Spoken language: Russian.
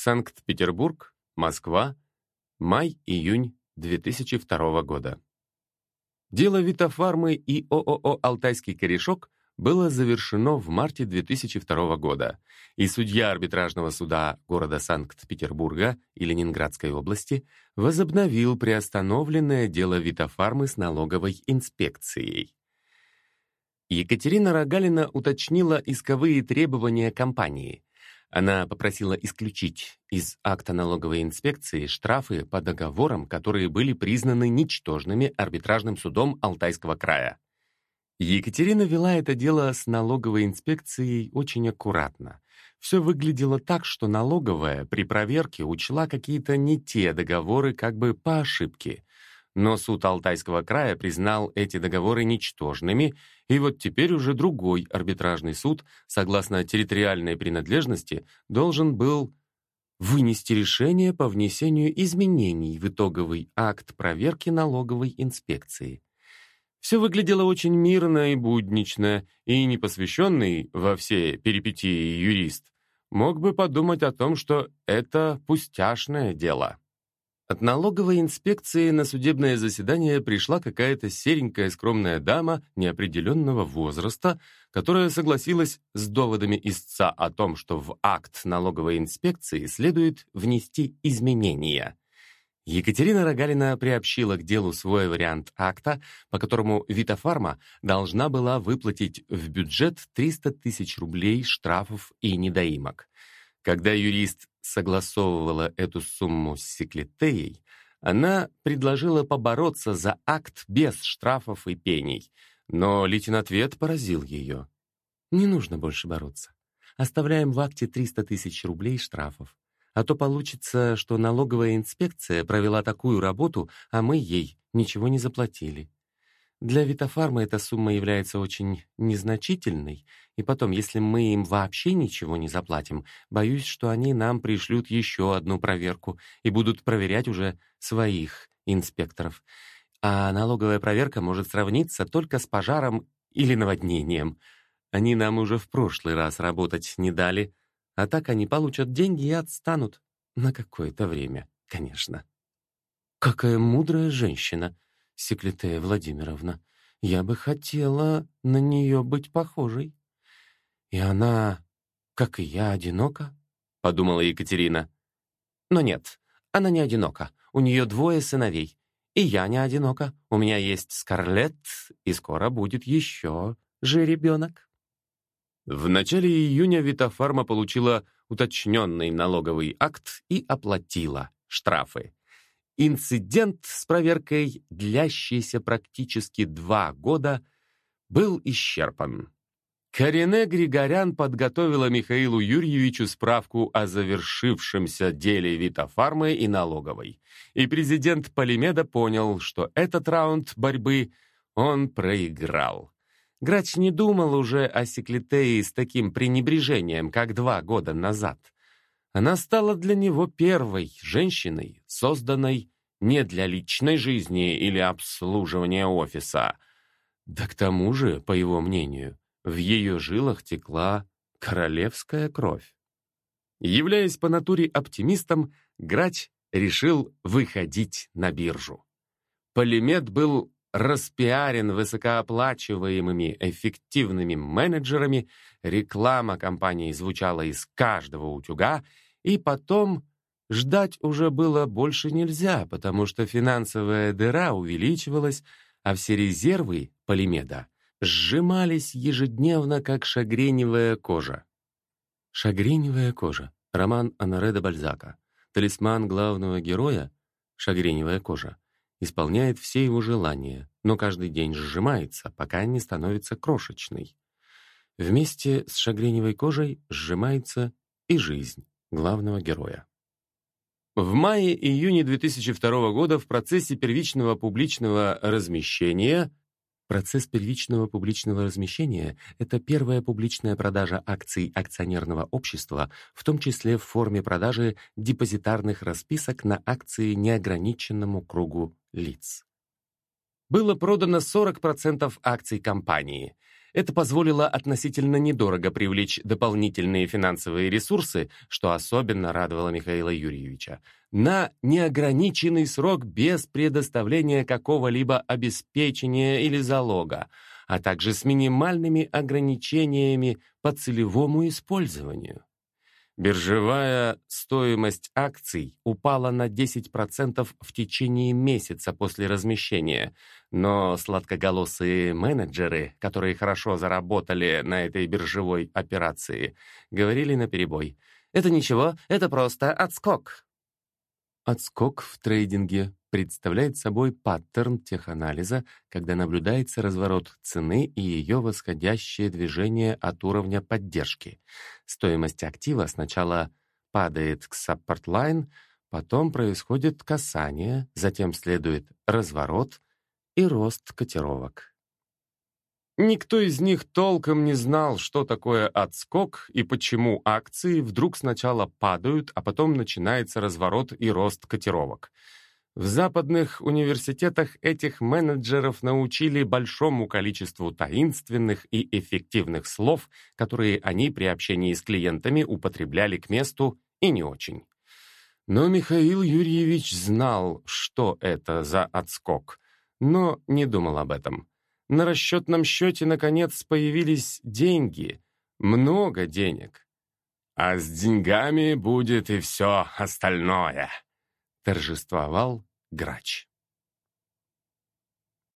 Санкт-Петербург, Москва, май-июнь 2002 года. Дело Витофармы и ООО «Алтайский корешок» было завершено в марте 2002 года, и судья арбитражного суда города Санкт-Петербурга и Ленинградской области возобновил приостановленное дело Витофармы с налоговой инспекцией. Екатерина Рогалина уточнила исковые требования компании. Она попросила исключить из акта налоговой инспекции штрафы по договорам, которые были признаны ничтожными арбитражным судом Алтайского края. Екатерина вела это дело с налоговой инспекцией очень аккуратно. Все выглядело так, что налоговая при проверке учла какие-то не те договоры как бы по ошибке. Но суд Алтайского края признал эти договоры ничтожными, и вот теперь уже другой арбитражный суд, согласно территориальной принадлежности, должен был вынести решение по внесению изменений в итоговый акт проверки налоговой инспекции. Все выглядело очень мирно и буднично, и непосвященный во все перипетии юрист мог бы подумать о том, что это пустяшное дело. От налоговой инспекции на судебное заседание пришла какая-то серенькая скромная дама неопределенного возраста, которая согласилась с доводами истца о том, что в акт налоговой инспекции следует внести изменения. Екатерина Рогалина приобщила к делу свой вариант акта, по которому Витафарма должна была выплатить в бюджет 300 тысяч рублей штрафов и недоимок. Когда юрист согласовывала эту сумму с Секлитеей, она предложила побороться за акт без штрафов и пений, но лейтенатвет поразил ее. «Не нужно больше бороться. Оставляем в акте 300 тысяч рублей штрафов. А то получится, что налоговая инспекция провела такую работу, а мы ей ничего не заплатили. Для Витофарма эта сумма является очень незначительной, и потом, если мы им вообще ничего не заплатим, боюсь, что они нам пришлют еще одну проверку и будут проверять уже своих инспекторов. А налоговая проверка может сравниться только с пожаром или наводнением. Они нам уже в прошлый раз работать не дали, а так они получат деньги и отстанут. На какое-то время, конечно. Какая мудрая женщина, Секлитея Владимировна. Я бы хотела на нее быть похожей. И она, как и я, одинока, подумала Екатерина. Но нет, она не одинока. У нее двое сыновей. И я не одинока. У меня есть Скарлетт, и скоро будет еще же ребенок. В начале июня Витофарма получила уточненный налоговый акт и оплатила штрафы. Инцидент с проверкой, длящийся практически два года, был исчерпан. Карине Григорян подготовила Михаилу Юрьевичу справку о завершившемся деле Витофармы и налоговой, и президент Полимеда понял, что этот раунд борьбы он проиграл. Грач не думал уже о Секлитее с таким пренебрежением, как два года назад. Она стала для него первой женщиной, созданной не для личной жизни или обслуживания офиса. Да к тому же, по его мнению, в ее жилах текла королевская кровь. Являясь по натуре оптимистом, Грач решил выходить на биржу. Полимет был распиарен высокооплачиваемыми эффективными менеджерами, реклама компании звучала из каждого утюга, и потом ждать уже было больше нельзя, потому что финансовая дыра увеличивалась, а все резервы Полимеда сжимались ежедневно, как шагреневая кожа. «Шагреневая кожа» — роман Анаре Бальзака. Талисман главного героя — шагреневая кожа — исполняет все его желания, но каждый день сжимается, пока не становится крошечной. Вместе с шагреневой кожей сжимается и жизнь главного героя. В мае-июне 2002 года в процессе первичного публичного размещения Процесс первичного публичного размещения — это первая публичная продажа акций акционерного общества, в том числе в форме продажи депозитарных расписок на акции неограниченному кругу лиц. Было продано 40% акций компании. Это позволило относительно недорого привлечь дополнительные финансовые ресурсы, что особенно радовало Михаила Юрьевича, на неограниченный срок без предоставления какого-либо обеспечения или залога, а также с минимальными ограничениями по целевому использованию. Биржевая стоимость акций упала на 10% в течение месяца после размещения, но сладкоголосые менеджеры, которые хорошо заработали на этой биржевой операции, говорили наперебой. «Это ничего, это просто отскок». Отскок в трейдинге представляет собой паттерн теханализа, когда наблюдается разворот цены и ее восходящее движение от уровня поддержки. Стоимость актива сначала падает к support line, потом происходит касание, затем следует разворот и рост котировок. Никто из них толком не знал, что такое отскок и почему акции вдруг сначала падают, а потом начинается разворот и рост котировок. В западных университетах этих менеджеров научили большому количеству таинственных и эффективных слов, которые они при общении с клиентами употребляли к месту и не очень. Но Михаил Юрьевич знал, что это за отскок, но не думал об этом. На расчетном счете, наконец, появились деньги, много денег. А с деньгами будет и все остальное, торжествовал грач.